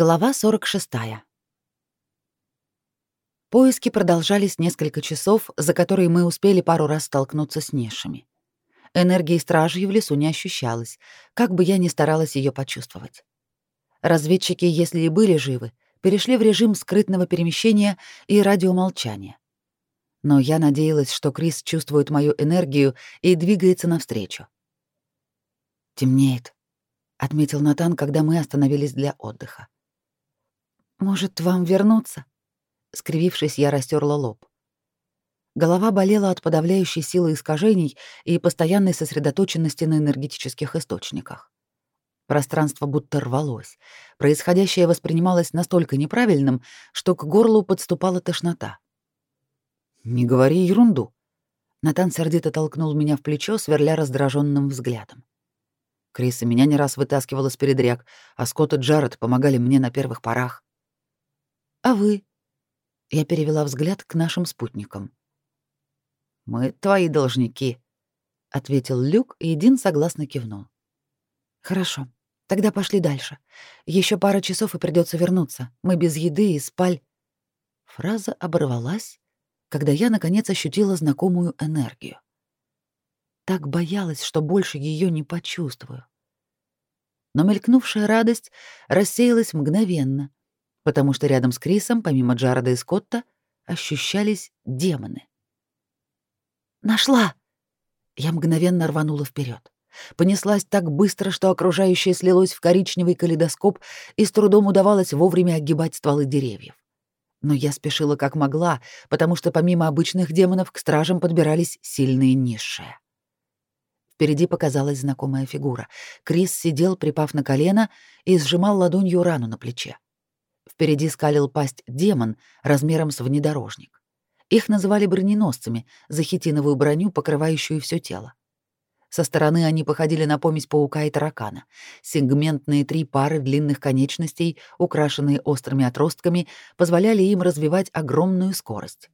Глава 46. Поиски продолжались несколько часов, за которые мы успели пару раз столкнуться с нишами. Энергии стражи в лесу не ощущалось, как бы я ни старалась ее почувствовать. Разведчики, если и были живы, перешли в режим скрытного перемещения и радиомолчания. Но я надеялась, что Крис чувствует мою энергию и двигается навстречу. «Темнеет», — отметил Натан, когда мы остановились для отдыха. «Может, вам вернуться?» Скривившись, я растерла лоб. Голова болела от подавляющей силы искажений и постоянной сосредоточенности на энергетических источниках. Пространство будто рвалось. Происходящее воспринималось настолько неправильным, что к горлу подступала тошнота. «Не говори ерунду». Натан сердито толкнул меня в плечо, сверля раздраженным взглядом. Крис и меня не раз вытаскивал из передряг, а Скотт и Джаред помогали мне на первых порах. А вы? Я перевела взгляд к нашим спутникам. Мы твои должники, ответил Люк, и Дин согласно кивнул. Хорошо. Тогда пошли дальше. Еще пара часов и придется вернуться. Мы без еды и спаль. Фраза оборвалась, когда я наконец ощутила знакомую энергию. Так боялась, что больше ее не почувствую. Но мелькнувшая радость рассеялась мгновенно, потому что рядом с Крисом, помимо Джареда и Скотта, ощущались демоны. «Нашла!» Я мгновенно рванула вперед. Понеслась так быстро, что окружающее слилось в коричневый калейдоскоп и с трудом удавалось вовремя огибать стволы деревьев. Но я спешила как могла, потому что помимо обычных демонов к стражам подбирались сильные низшие. Впереди показалась знакомая фигура. Крис сидел, припав на колено, и сжимал ладонью рану на плече. Впереди скалил пасть демон размером с внедорожник. Их называли броненосцами за хитиновую броню, покрывающую все тело. Со стороны они походили на помесь паука и таракана. Сегментные три пары длинных конечностей, украшенные острыми отростками, позволяли им развивать огромную скорость.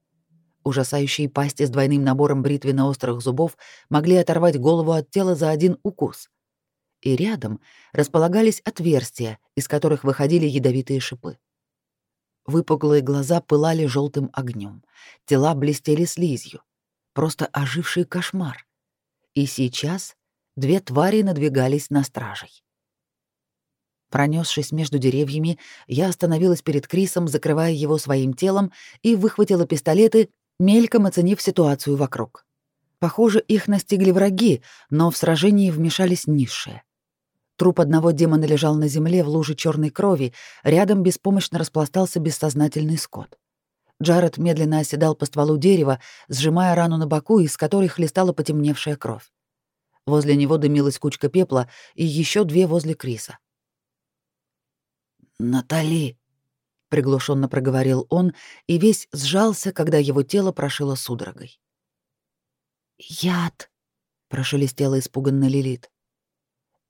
Ужасающие пасти с двойным набором бритвенно-острых зубов могли оторвать голову от тела за один укус. И рядом располагались отверстия, из которых выходили ядовитые шипы. Выпуклые глаза пылали желтым огнем, тела блестели слизью. Просто оживший кошмар. И сейчас две твари надвигались на стражей. Пронесшись между деревьями, я остановилась перед Крисом, закрывая его своим телом, и выхватила пистолеты, мельком оценив ситуацию вокруг. Похоже, их настигли враги, но в сражении вмешались низшие. Труп одного демона лежал на земле в луже черной крови, рядом беспомощно распластался бессознательный скот. Джаред медленно оседал по стволу дерева, сжимая рану на боку, из которой хлестала потемневшая кровь. Возле него дымилась кучка пепла и еще две возле Криса. «Натали!» — приглушенно проговорил он, и весь сжался, когда его тело прошило судорогой. «Яд!» — прошелестела испуганно Лилит.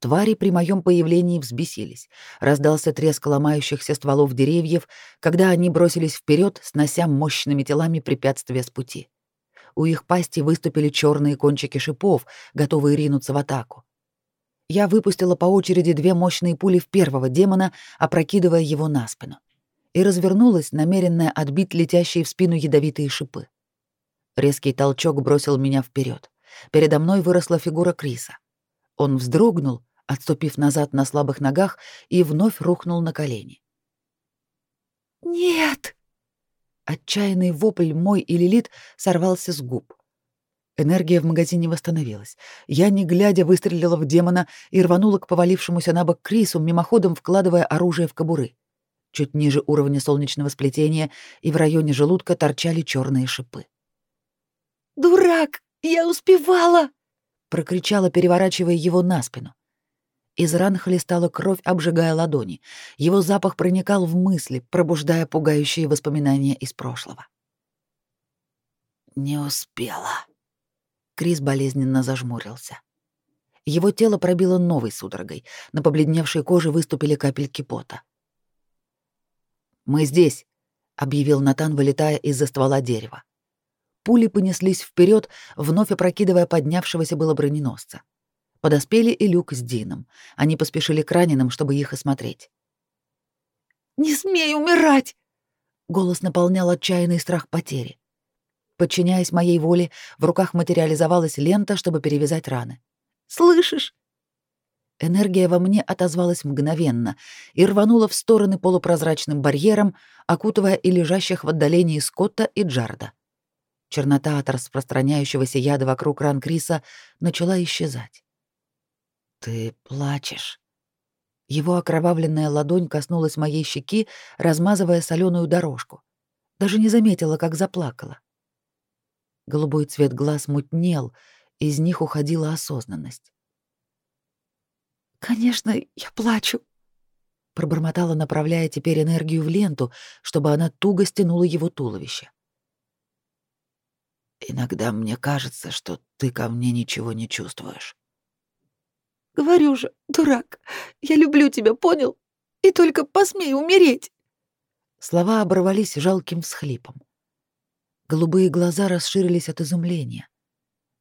Твари при моем появлении взбесились. Раздался треск ломающихся стволов деревьев, когда они бросились вперед, снося мощными телами препятствия с пути. У их пасти выступили черные кончики шипов, готовые ринуться в атаку. Я выпустила по очереди две мощные пули в первого демона, опрокидывая его на спину, и развернулась, намеренная отбить летящие в спину ядовитые шипы. Резкий толчок бросил меня вперед. Передо мной выросла фигура Криса. Он вздрогнул, отступив назад на слабых ногах и вновь рухнул на колени. «Нет!» Отчаянный вопль мой и Лилит сорвался с губ. Энергия в магазине восстановилась. Я, не глядя, выстрелила в демона и рванула к повалившемуся на бок Крису, мимоходом вкладывая оружие в кобуры. Чуть ниже уровня солнечного сплетения и в районе желудка торчали черные шипы. «Дурак! Я успевала!» — прокричала, переворачивая его на спину. Из ран хлестала кровь, обжигая ладони. Его запах проникал в мысли, пробуждая пугающие воспоминания из прошлого. «Не успела». Крис болезненно зажмурился. Его тело пробило новой судорогой. На побледневшей коже выступили капельки пота. «Мы здесь», — объявил Натан, вылетая из-за ствола дерева. Пули понеслись вперед, вновь опрокидывая поднявшегося было броненосца. Подоспели и Люк с Дином. Они поспешили к раненым, чтобы их осмотреть. Не смей умирать!» Голос наполнял отчаянный страх потери. Подчиняясь моей воле, в руках материализовалась лента, чтобы перевязать раны. «Слышишь?» Энергия во мне отозвалась мгновенно и рванула в стороны полупрозрачным барьером, окутывая и лежащих в отдалении Скотта и Джарда. Чернота от распространяющегося яда вокруг ран Криса начала исчезать. «Ты плачешь». Его окровавленная ладонь коснулась моей щеки, размазывая соленую дорожку. Даже не заметила, как заплакала. Голубой цвет глаз мутнел, из них уходила осознанность. «Конечно, я плачу», — пробормотала, направляя теперь энергию в ленту, чтобы она туго стянула его туловище. «Иногда мне кажется, что ты ко мне ничего не чувствуешь». «Говорю же, дурак, я люблю тебя, понял? И только посмей умереть!» Слова оборвались жалким всхлипом. Голубые глаза расширились от изумления.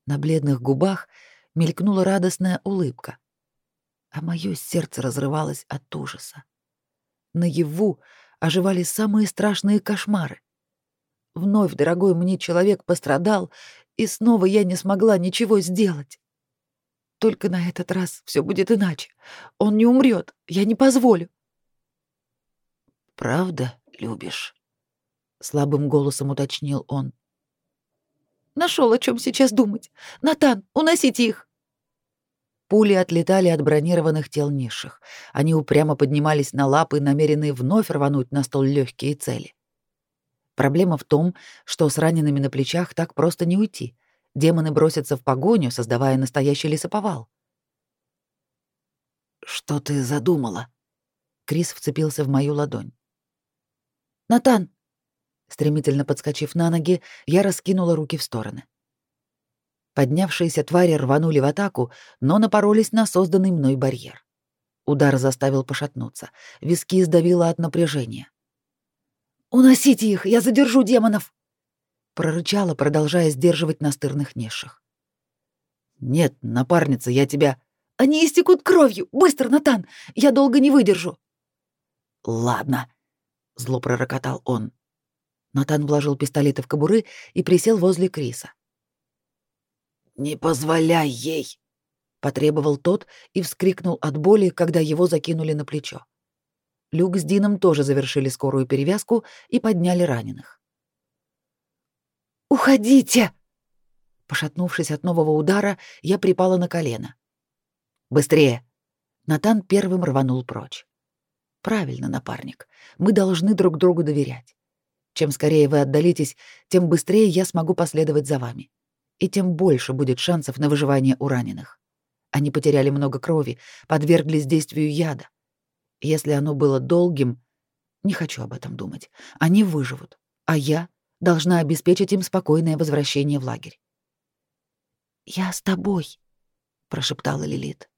На бледных губах мелькнула радостная улыбка, а мое сердце разрывалось от ужаса. Наяву оживали самые страшные кошмары. Вновь дорогой мне человек пострадал, и снова я не смогла ничего сделать. Только на этот раз все будет иначе. Он не умрет, я не позволю. Правда любишь? слабым голосом уточнил он. Нашел о чем сейчас думать. Натан, уносите их. Пули отлетали от бронированных тел низших. Они упрямо поднимались на лапы, намеренные вновь рвануть на столь легкие цели. Проблема в том, что с ранеными на плечах так просто не уйти. Демоны бросятся в погоню, создавая настоящий лесоповал. «Что ты задумала?» Крис вцепился в мою ладонь. «Натан, Стремительно подскочив на ноги, я раскинула руки в стороны. Поднявшиеся твари рванули в атаку, но напоролись на созданный мной барьер. Удар заставил пошатнуться, виски сдавило от напряжения. «Уносите их, я задержу демонов!» Прорычала, продолжая сдерживать настырных низших. «Нет, напарница, я тебя...» «Они истекут кровью! Быстро, Натан! Я долго не выдержу!» «Ладно», — зло пророкотал он. Натан вложил пистолеты в кобуры и присел возле Криса. «Не позволяй ей!» — потребовал тот и вскрикнул от боли, когда его закинули на плечо. Люк с Дином тоже завершили скорую перевязку и подняли раненых. «Уходите!» Пошатнувшись от нового удара, я припала на колено. «Быстрее!» Натан первым рванул прочь. «Правильно, напарник. Мы должны друг другу доверять. Чем скорее вы отдалитесь, тем быстрее я смогу последовать за вами. И тем больше будет шансов на выживание у раненых. Они потеряли много крови, подверглись действию яда. Если оно было долгим, не хочу об этом думать. Они выживут, а я должна обеспечить им спокойное возвращение в лагерь. «Я с тобой», — прошептала Лилит.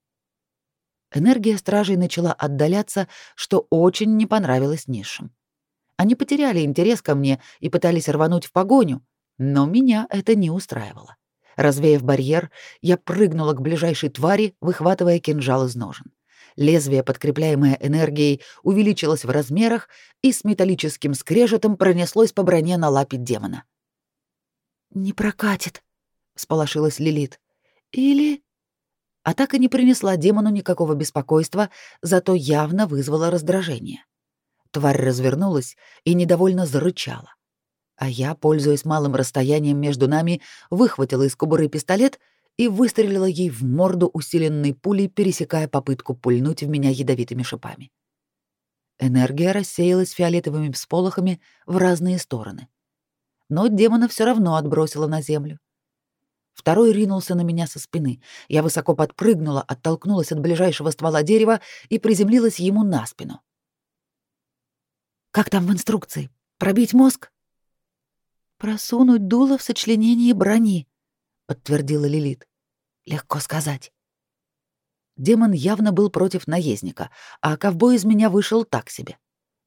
Энергия стражей начала отдаляться, что очень не понравилось низшим. Они потеряли интерес ко мне и пытались рвануть в погоню, но меня это не устраивало. Развеяв барьер, я прыгнула к ближайшей твари, выхватывая кинжал из ножен. Лезвие, подкрепляемое энергией, увеличилось в размерах и с металлическим скрежетом пронеслось по броне на лапе демона. «Не прокатит», — сполошилась Лилит. «Или...» Атака не принесла демону никакого беспокойства, зато явно вызвала раздражение. Тварь развернулась и недовольно зарычала. А я, пользуясь малым расстоянием между нами, выхватила из кобуры пистолет и выстрелила ей в морду усиленной пулей, пересекая попытку пульнуть в меня ядовитыми шипами. Энергия рассеялась фиолетовыми всполохами в разные стороны. Но демона все равно отбросила на землю. Второй ринулся на меня со спины. Я высоко подпрыгнула, оттолкнулась от ближайшего ствола дерева и приземлилась ему на спину. Как там в инструкции? Пробить мозг? Просунуть дуло в сочленении брони, подтвердила Лилит. Легко сказать. Демон явно был против наездника, а ковбой из меня вышел так себе.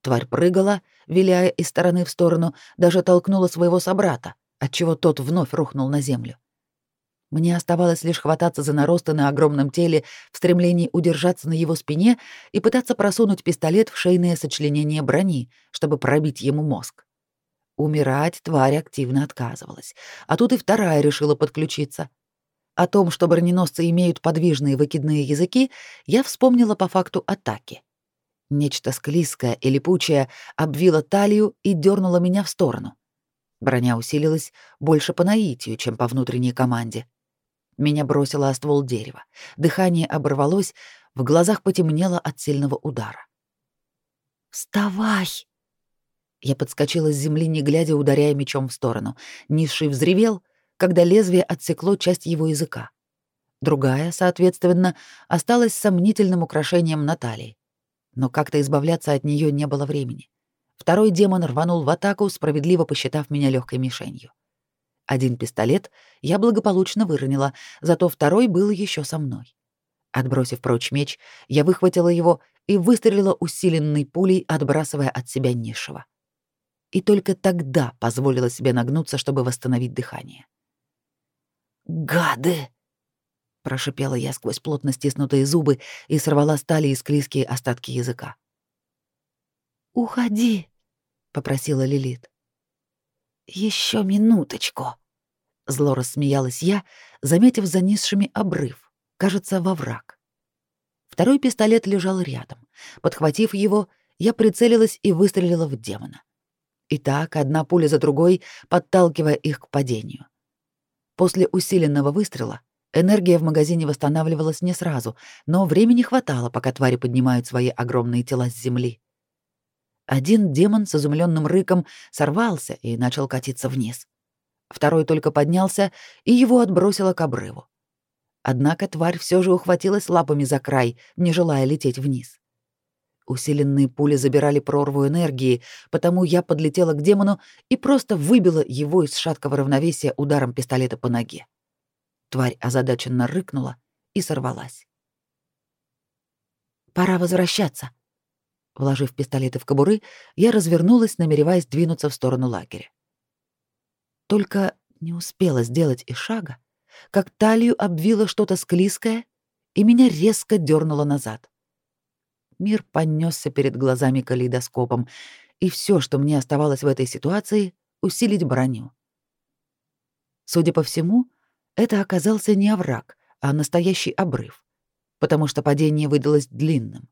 Тварь прыгала, виляя из стороны в сторону, даже толкнула своего собрата, отчего тот вновь рухнул на землю. Мне оставалось лишь хвататься за наросты на огромном теле в стремлении удержаться на его спине и пытаться просунуть пистолет в шейное сочленение брони, чтобы пробить ему мозг. Умирать тварь активно отказывалась, а тут и вторая решила подключиться. О том, что броненосцы имеют подвижные выкидные языки, я вспомнила по факту атаки. Нечто склизкое и липучее обвило талию и дернуло меня в сторону. Броня усилилась больше по наитию, чем по внутренней команде. Меня бросило о ствол дерева. Дыхание оборвалось, в глазах потемнело от сильного удара. «Вставай!» Я подскочила с земли, не глядя, ударяя мечом в сторону. Низший взревел, когда лезвие отсекло часть его языка. Другая, соответственно, осталась сомнительным украшением на талии. Но как-то избавляться от нее не было времени. Второй демон рванул в атаку, справедливо посчитав меня легкой мишенью. Один пистолет я благополучно выронила, зато второй был еще со мной. Отбросив прочь меч, я выхватила его и выстрелила усиленной пулей, отбрасывая от себя низшего. И только тогда позволила себе нагнуться, чтобы восстановить дыхание. «Гады!» — прошипела я сквозь плотно стиснутые зубы и сорвала стали и склизкие остатки языка. «Уходи!» — попросила Лилит. Еще минуточку. Зло рассмеялась я, заметив за низшими обрыв, кажется, во враг. Второй пистолет лежал рядом. Подхватив его, я прицелилась и выстрелила в демона. И так, одна пуля за другой, подталкивая их к падению. После усиленного выстрела энергия в магазине восстанавливалась не сразу, но времени хватало, пока твари поднимают свои огромные тела с земли. Один демон с изумленным рыком сорвался и начал катиться вниз. Второй только поднялся, и его отбросило к обрыву. Однако тварь все же ухватилась лапами за край, не желая лететь вниз. Усиленные пули забирали прорву энергии, потому я подлетела к демону и просто выбила его из шаткого равновесия ударом пистолета по ноге. Тварь озадаченно рыкнула и сорвалась. «Пора возвращаться», Вложив пистолеты в кобуры, я развернулась, намереваясь двинуться в сторону лагеря. Только не успела сделать и шага, как талию обвило что-то склизкое, и меня резко дернуло назад. Мир понесся перед глазами калейдоскопом, и все, что мне оставалось в этой ситуации, усилить броню. Судя по всему, это оказался не овраг, а настоящий обрыв, потому что падение выдалось длинным.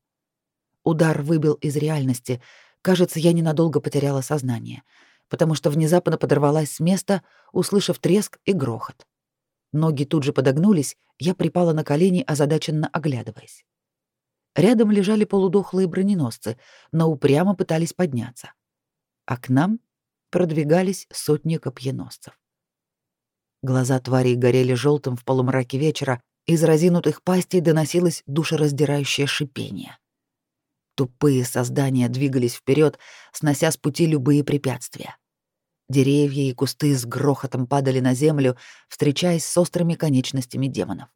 Удар выбил из реальности. Кажется, я ненадолго потеряла сознание, потому что внезапно подорвалась с места, услышав треск и грохот. Ноги тут же подогнулись, я припала на колени, озадаченно оглядываясь. Рядом лежали полудохлые броненосцы, но упрямо пытались подняться. А к нам продвигались сотни копьеносцев. Глаза тварей горели желтым в полумраке вечера, из разинутых пастей доносилось душераздирающее шипение. Тупые создания двигались вперед, снося с пути любые препятствия. Деревья и кусты с грохотом падали на землю, встречаясь с острыми конечностями демонов.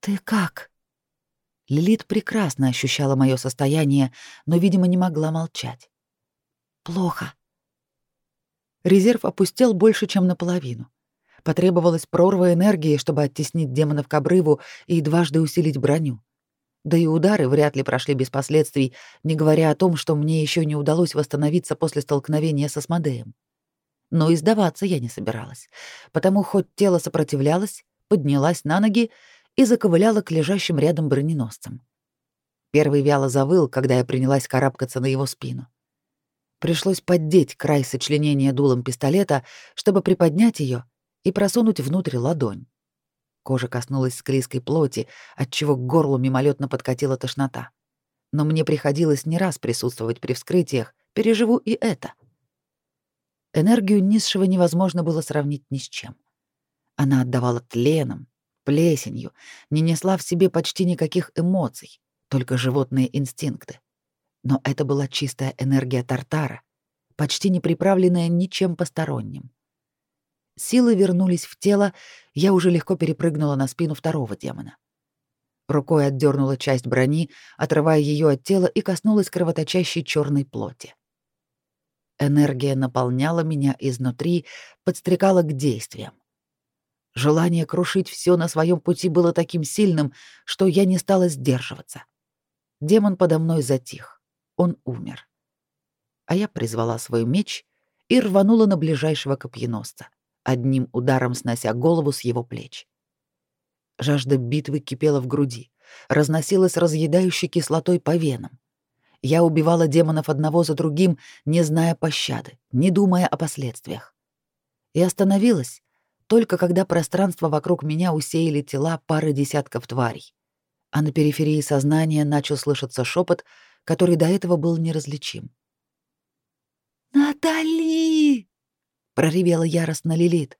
«Ты как?» Лилит прекрасно ощущала мое состояние, но, видимо, не могла молчать. «Плохо». Резерв опустел больше, чем наполовину. Потребовалась прорва энергии, чтобы оттеснить демонов к обрыву и дважды усилить броню. Да и удары вряд ли прошли без последствий, не говоря о том, что мне еще не удалось восстановиться после столкновения со Смодеем. Но и сдаваться я не собиралась, потому хоть тело сопротивлялось, поднялась на ноги и заковыляла к лежащим рядом броненосцам. Первый вяло завыл, когда я принялась карабкаться на его спину. Пришлось поддеть край сочленения дулом пистолета, чтобы приподнять ее и просунуть внутрь ладонь. Кожа коснулась склизкой плоти, отчего к горлу мимолетно подкатила тошнота. Но мне приходилось не раз присутствовать при вскрытиях, переживу и это. Энергию низшего невозможно было сравнить ни с чем. Она отдавала тленом, плесенью, не несла в себе почти никаких эмоций, только животные инстинкты. Но это была чистая энергия Тартара, почти не приправленная ничем посторонним. Силы вернулись в тело, я уже легко перепрыгнула на спину второго демона. Рукой отдернула часть брони, отрывая ее от тела и коснулась кровоточащей черной плоти. Энергия наполняла меня изнутри, подстрекала к действиям. Желание крушить все на своем пути было таким сильным, что я не стала сдерживаться. Демон подо мной затих. Он умер. А я призвала свой меч и рванула на ближайшего копьеносца, одним ударом снося голову с его плеч. Жажда битвы кипела в груди, разносилась разъедающей кислотой по венам. Я убивала демонов одного за другим, не зная пощады, не думая о последствиях. И остановилась, только когда пространство вокруг меня усеяли тела пары десятков тварей, а на периферии сознания начал слышаться шепот, который до этого был неразличим. «Натали!» — проревела яростно Лилит.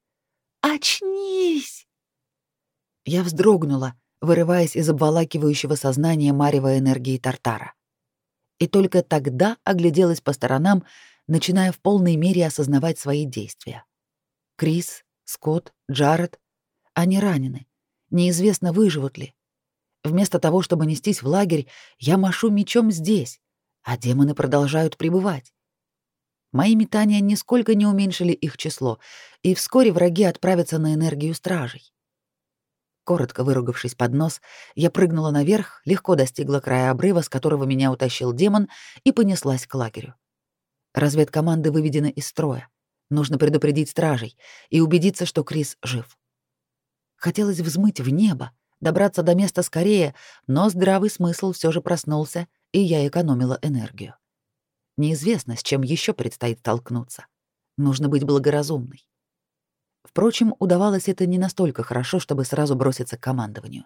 «Очнись!» Я вздрогнула, вырываясь из обволакивающего сознания марева энергии Тартара. И только тогда огляделась по сторонам, начиная в полной мере осознавать свои действия. Крис, Скотт, Джаред. Они ранены. Неизвестно, выживут ли. Вместо того, чтобы нестись в лагерь, я машу мечом здесь, а демоны продолжают пребывать. Мои метания нисколько не уменьшили их число, и вскоре враги отправятся на энергию стражей. Коротко выругавшись под нос, я прыгнула наверх, легко достигла края обрыва, с которого меня утащил демон, и понеслась к лагерю. Разведкоманды выведены из строя. Нужно предупредить стражей и убедиться, что Крис жив. Хотелось взмыть в небо, добраться до места скорее, но здравый смысл все же проснулся, и я экономила энергию. Неизвестно, с чем еще предстоит столкнуться. Нужно быть благоразумной. Впрочем, удавалось это не настолько хорошо, чтобы сразу броситься к командованию.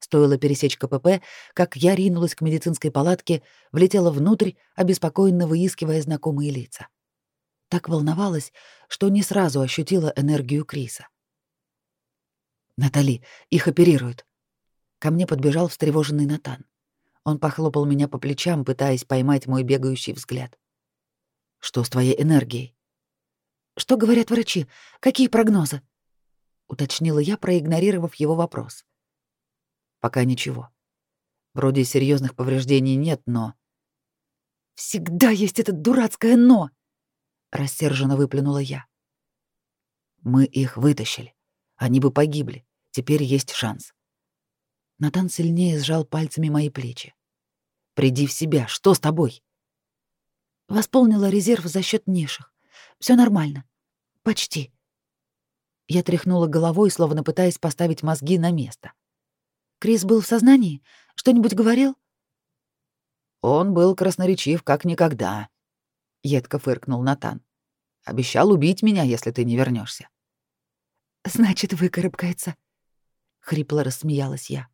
Стоило пересечь КПП, как я ринулась к медицинской палатке, влетела внутрь, обеспокоенно выискивая знакомые лица так волновалась, что не сразу ощутила энергию Криса. «Натали, их оперируют!» Ко мне подбежал встревоженный Натан. Он похлопал меня по плечам, пытаясь поймать мой бегающий взгляд. «Что с твоей энергией?» «Что говорят врачи? Какие прогнозы?» — уточнила я, проигнорировав его вопрос. «Пока ничего. Вроде серьезных повреждений нет, но...» «Всегда есть это дурацкое «но!» Рассерженно выплюнула я. Мы их вытащили. Они бы погибли. Теперь есть шанс. Натан сильнее сжал пальцами мои плечи. Приди в себя. Что с тобой? Восполнила резерв за счет ниших. Все нормально. Почти. Я тряхнула головой, словно пытаясь поставить мозги на место. Крис был в сознании? Что-нибудь говорил? Он был красноречив как никогда, — едко фыркнул Натан. «Обещал убить меня, если ты не вернешься. «Значит, выкарабкается», — хрипло рассмеялась я.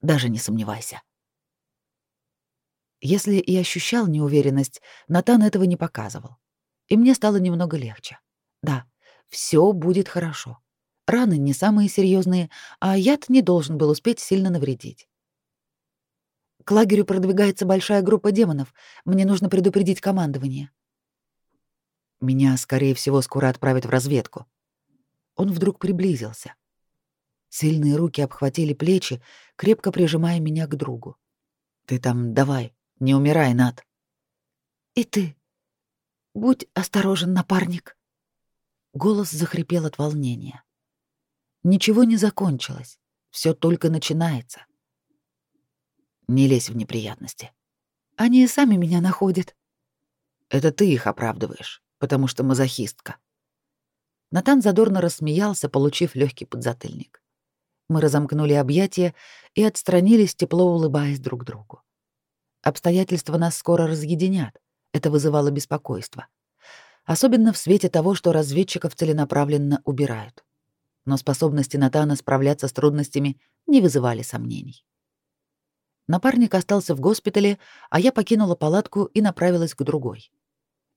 «Даже не сомневайся». Если и ощущал неуверенность, Натан этого не показывал. И мне стало немного легче. Да, все будет хорошо. Раны не самые серьезные, а яд не должен был успеть сильно навредить. К лагерю продвигается большая группа демонов. Мне нужно предупредить командование. Меня, скорее всего, скоро отправят в разведку. Он вдруг приблизился. Сильные руки обхватили плечи, крепко прижимая меня к другу. Ты там давай, не умирай, Над. И ты. Будь осторожен, напарник. Голос захрипел от волнения. Ничего не закончилось. Все только начинается. Не лезь в неприятности. Они сами меня находят. Это ты их оправдываешь, потому что мазохистка. Натан задорно рассмеялся, получив легкий подзатыльник. Мы разомкнули объятия и отстранились, тепло улыбаясь друг другу. Обстоятельства нас скоро разъединят. Это вызывало беспокойство. Особенно в свете того, что разведчиков целенаправленно убирают. Но способности Натана справляться с трудностями не вызывали сомнений. Напарник остался в госпитале, а я покинула палатку и направилась к другой,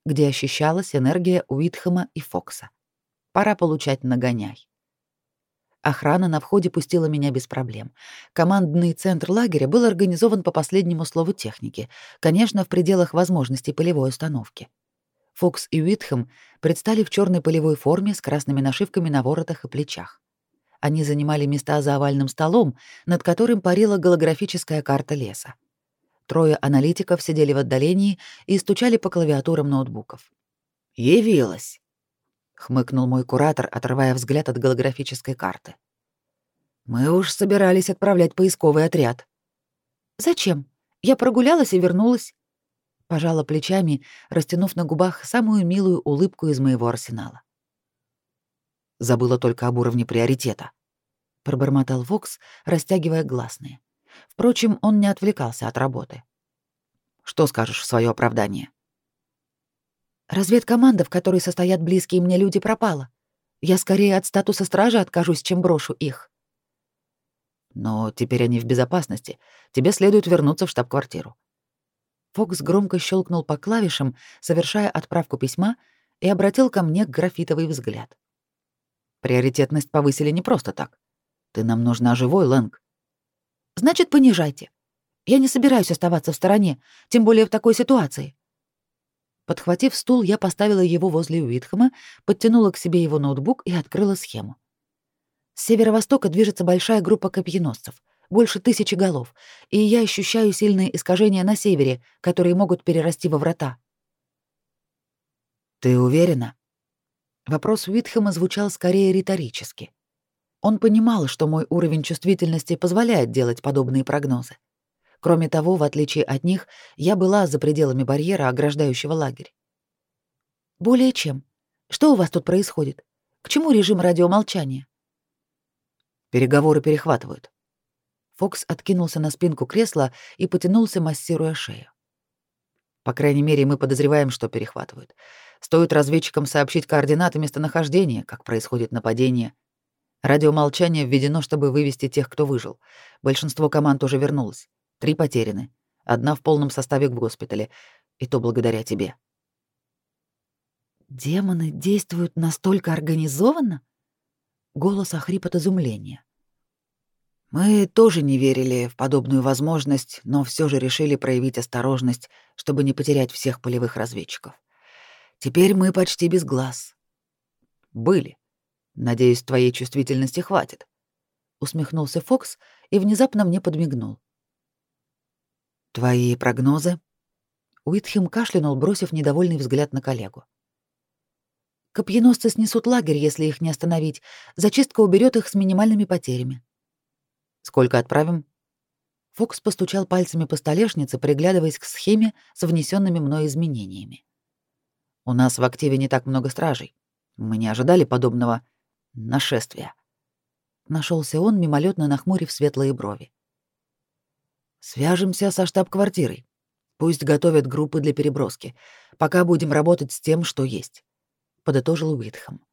где ощущалась энергия Уитхэма и Фокса. Пора получать нагоняй. Охрана на входе пустила меня без проблем. Командный центр лагеря был организован по последнему слову техники, конечно, в пределах возможностей полевой установки. Фокс и Уитхэм предстали в черной полевой форме с красными нашивками на воротах и плечах. Они занимали места за овальным столом, над которым парила голографическая карта леса. Трое аналитиков сидели в отдалении и стучали по клавиатурам ноутбуков. «Явилась!» хмыкнул мой куратор, отрывая взгляд от голографической карты. Мы уж собирались отправлять поисковый отряд. Зачем? Я прогулялась и вернулась. Пожала плечами, растянув на губах самую милую улыбку из моего арсенала. Забыла только об уровне приоритета, пробормотал Вокс, растягивая гласные. Впрочем, он не отвлекался от работы. Что скажешь в свое оправдание? Разведкоманда, в которой состоят близкие мне люди, пропала. Я скорее от статуса стража откажусь, чем брошу их. Но теперь они в безопасности. Тебе следует вернуться в штаб-квартиру. Фокс громко щелкнул по клавишам, совершая отправку письма, и обратил ко мне графитовый взгляд. Приоритетность повысили не просто так. Ты нам нужна живой, Лэнг. Значит, понижайте. Я не собираюсь оставаться в стороне, тем более в такой ситуации. Подхватив стул, я поставила его возле Уитхэма, подтянула к себе его ноутбук и открыла схему. С северо-востока движется большая группа копьеносцев, больше тысячи голов, и я ощущаю сильные искажения на севере, которые могут перерасти во врата. «Ты уверена?» Вопрос Уитхэма звучал скорее риторически. Он понимал, что мой уровень чувствительности позволяет делать подобные прогнозы. Кроме того, в отличие от них, я была за пределами барьера, ограждающего лагерь. «Более чем. Что у вас тут происходит? К чему режим радиомолчания?» Переговоры перехватывают. Фокс откинулся на спинку кресла и потянулся, массируя шею. По крайней мере, мы подозреваем, что перехватывают. Стоит разведчикам сообщить координаты местонахождения, как происходит нападение. Радиомолчание введено, чтобы вывести тех, кто выжил. Большинство команд уже вернулось. Три потеряны. Одна в полном составе в госпитале. И то благодаря тебе. Демоны действуют настолько организованно? Голос охрип от изумления. Мы тоже не верили в подобную возможность, но все же решили проявить осторожность, чтобы не потерять всех полевых разведчиков. Теперь мы почти без глаз. Были. Надеюсь, твоей чувствительности хватит. Усмехнулся Фокс и внезапно мне подмигнул. «Твои прогнозы?» Уитхем кашлянул, бросив недовольный взгляд на коллегу. «Копьеносцы снесут лагерь, если их не остановить. Зачистка уберет их с минимальными потерями». «Сколько отправим?» Фокс постучал пальцами по столешнице, приглядываясь к схеме с внесенными мной изменениями. «У нас в активе не так много стражей. Мы не ожидали подобного нашествия». Нашелся он, мимолетно нахмурив светлые брови. Свяжемся со штаб-квартирой. Пусть готовят группы для переброски. Пока будем работать с тем, что есть, подытожил Уитхэм.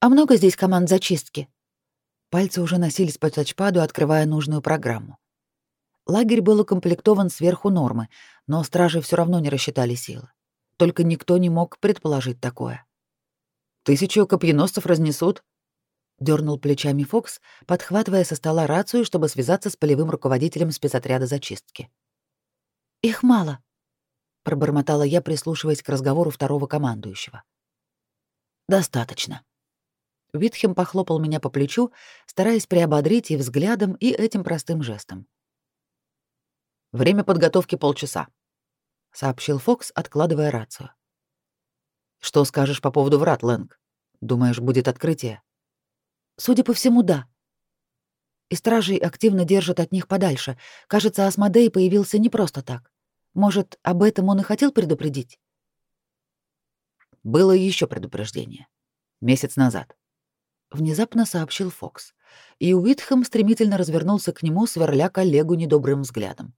А много здесь команд зачистки? Пальцы уже носились по тачпаду, открывая нужную программу. Лагерь был укомплектован сверху нормы, но стражи все равно не рассчитали силы. Только никто не мог предположить такое. Тысячу копьеносцев разнесут, дернул плечами Фокс, подхватывая со стола рацию, чтобы связаться с полевым руководителем спецотряда зачистки. Их мало, пробормотала я, прислушиваясь к разговору второго командующего. Достаточно. Витхем похлопал меня по плечу, стараясь приободрить и взглядом, и этим простым жестом. Время подготовки полчаса, сообщил Фокс, откладывая рацию. Что скажешь по поводу врат, Лэнг? Думаешь, будет открытие? Судя по всему, да. И стражей активно держат от них подальше. Кажется, Асмодей появился не просто так. Может, об этом он и хотел предупредить? Было еще предупреждение. Месяц назад. Внезапно сообщил Фокс. И Уитхэм стремительно развернулся к нему, сверля коллегу недобрым взглядом.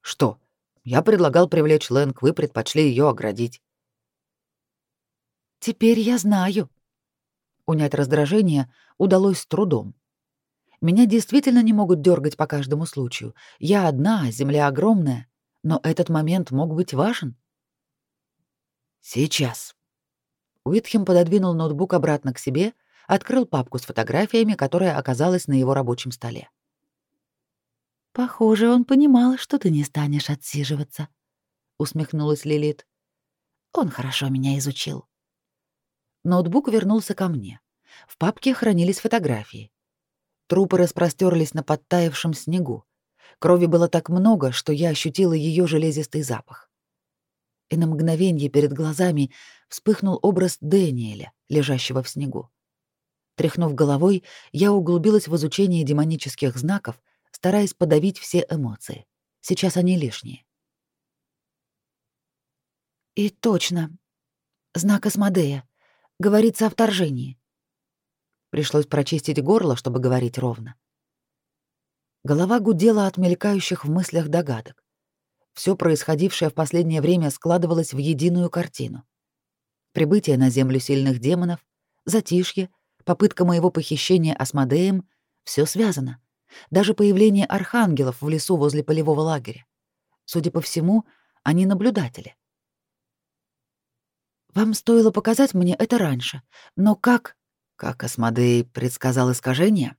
«Что? Я предлагал привлечь Лэнг, вы предпочли ее оградить». «Теперь я знаю», Унять раздражение удалось с трудом. Меня действительно не могут дергать по каждому случаю. Я одна, земля огромная, но этот момент мог быть важен. Сейчас. Уитхем пододвинул ноутбук обратно к себе, открыл папку с фотографиями, которая оказалась на его рабочем столе. Похоже, он понимал, что ты не станешь отсиживаться, усмехнулась Лилит. Он хорошо меня изучил. Ноутбук вернулся ко мне. В папке хранились фотографии. Трупы распростерлись на подтаявшем снегу. Крови было так много, что я ощутила ее железистый запах. И на мгновение перед глазами вспыхнул образ Дэниеля, лежащего в снегу. Тряхнув головой, я углубилась в изучение демонических знаков, стараясь подавить все эмоции. Сейчас они лишние. И точно. Знак Асмодея. Говорится о вторжении. Пришлось прочистить горло, чтобы говорить ровно. Голова гудела от мелькающих в мыслях догадок. Все происходившее в последнее время складывалось в единую картину. Прибытие на землю сильных демонов, затишье, попытка моего похищения Асмодеем — все связано. Даже появление архангелов в лесу возле полевого лагеря. Судя по всему, они наблюдатели. Вам стоило показать мне это раньше, но как... Как Асмодей предсказал искажение?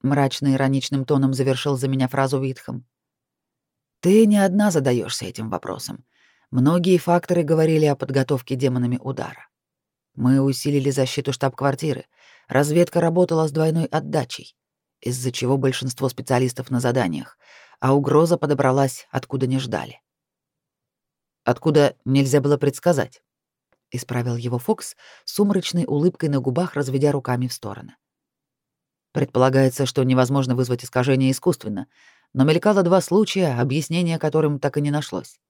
Мрачно ироничным тоном завершил за меня фразу Витхам. Ты не одна задаешься этим вопросом. Многие факторы говорили о подготовке демонами удара. Мы усилили защиту штаб-квартиры. Разведка работала с двойной отдачей, из-за чего большинство специалистов на заданиях, а угроза подобралась откуда не ждали. Откуда нельзя было предсказать, исправил его Фокс, сумрачной улыбкой на губах, разведя руками в стороны. Предполагается, что невозможно вызвать искажение искусственно, но мелькало два случая, объяснения которым так и не нашлось.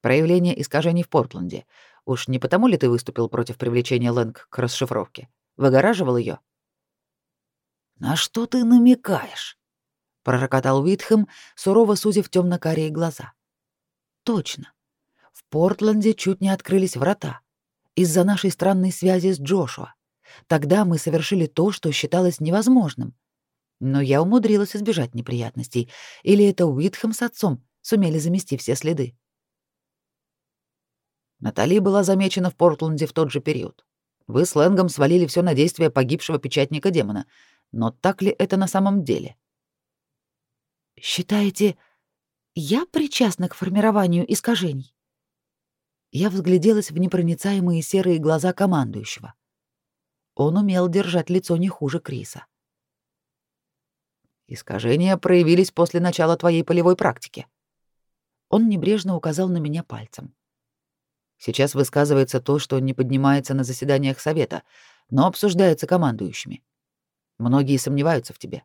Проявление искажений в Портленде. Уж не потому ли ты выступил против привлечения Лэнг к расшифровке? Выгораживал ее? «На что ты намекаешь?» — пророкотал Уитхэм, сурово сузив темно-карие глаза. «Точно. В Портленде чуть не открылись врата. Из-за нашей странной связи с Джошуа. Тогда мы совершили то, что считалось невозможным. Но я умудрилась избежать неприятностей. Или это Уитхэм с отцом сумели замести все следы? Натали была замечена в Портленде в тот же период. Вы с Лэнгом свалили все на действия погибшего печатника демона. Но так ли это на самом деле? Считаете, я причастна к формированию искажений? Я взгляделась в непроницаемые серые глаза командующего. Он умел держать лицо не хуже Криса. Искажения проявились после начала твоей полевой практики. Он небрежно указал на меня пальцем. Сейчас высказывается то, что не поднимается на заседаниях совета, но обсуждается командующими. Многие сомневаются в тебе.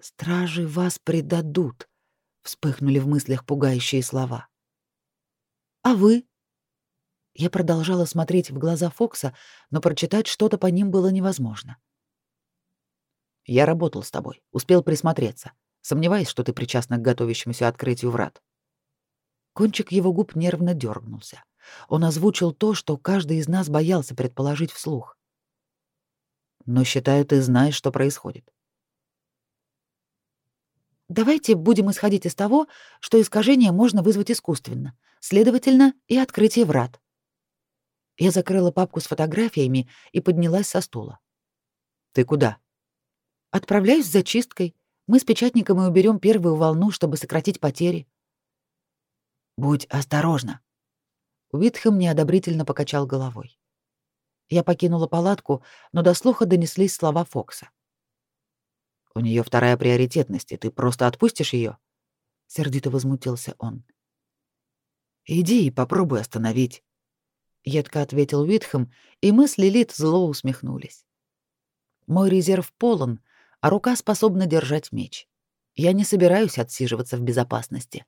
Стражи вас предадут, вспыхнули в мыслях пугающие слова. А вы? Я продолжала смотреть в глаза Фокса, но прочитать что-то по ним было невозможно. Я работал с тобой, успел присмотреться. Сомневаюсь, что ты причастна к готовящемуся открытию врат. Кончик его губ нервно дернулся. Он озвучил то, что каждый из нас боялся предположить вслух. Но считаю, ты знаешь, что происходит. Давайте будем исходить из того, что искажение можно вызвать искусственно, следовательно, и открытие врат. Я закрыла папку с фотографиями и поднялась со стула. Ты куда? Отправляюсь за чисткой. Мы с печатником и уберем первую волну, чтобы сократить потери. Будь осторожна. Уитхэм неодобрительно покачал головой. Я покинула палатку, но до слуха донеслись слова Фокса. У нее вторая приоритетность, и ты просто отпустишь ее? сердито возмутился он. Иди и попробуй остановить, едко ответил Уитхэм, и мы с Лилит зло усмехнулись. Мой резерв полон, а рука способна держать меч. Я не собираюсь отсиживаться в безопасности.